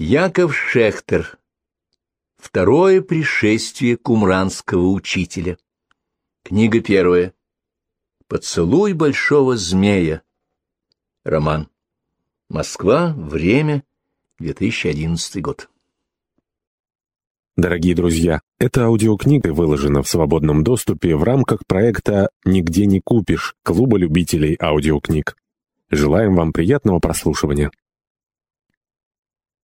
Яков Шехтер. Второе пришествие кумранского учителя. Книга первая. Поцелуй большого змея. Роман. Москва. Время. 2011 год. Дорогие друзья, эта аудиокнига выложена в свободном доступе в рамках проекта «Нигде не купишь» Клуба любителей аудиокниг. Желаем вам приятного прослушивания.